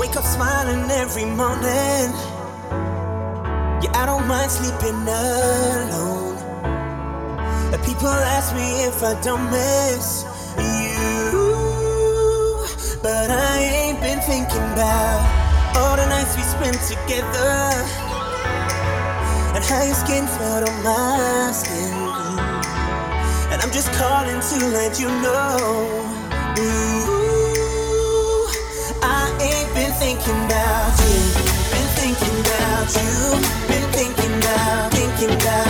wake up smiling every morning. Yeah, I don't mind sleeping alone. People ask me if I don't miss you, but I ain't been thinking about all the nights we spent together and how your skin felt on my skin. And I'm just calling to let you know. Ooh, You've been thinking about, thinking about?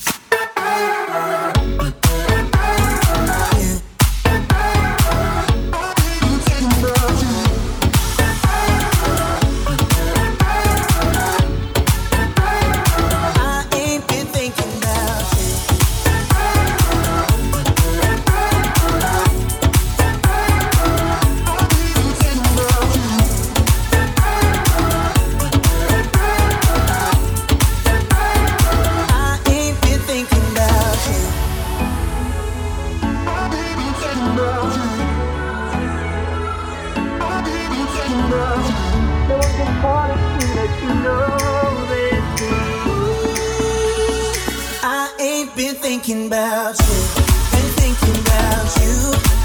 I ain't been thinking about you, been thinking about you.